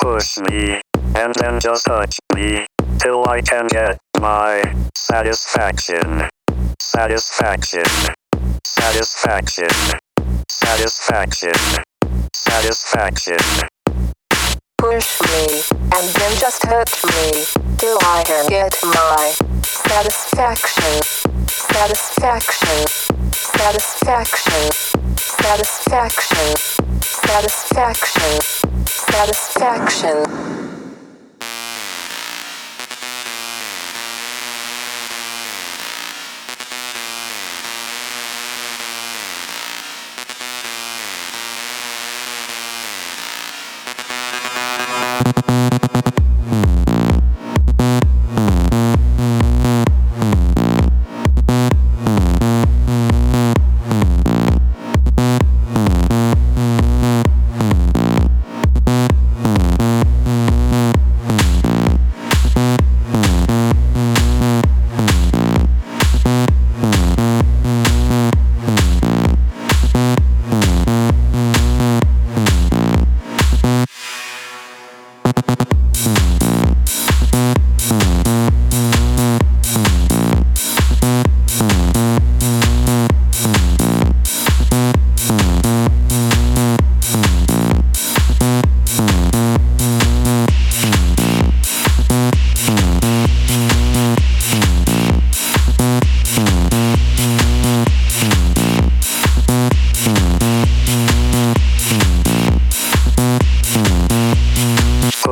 push me, and then just touch me, till I can get my satisfaction. Satisfaction. Satisfaction. Satisfaction. Satisfaction. Push me, and then just touch me, till I can get my satisfaction. Satisfaction. Satisfaction. Satisfaction. Satisfaction satisfaction. Thank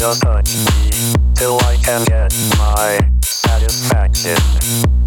Just touch me till I can get my satisfaction.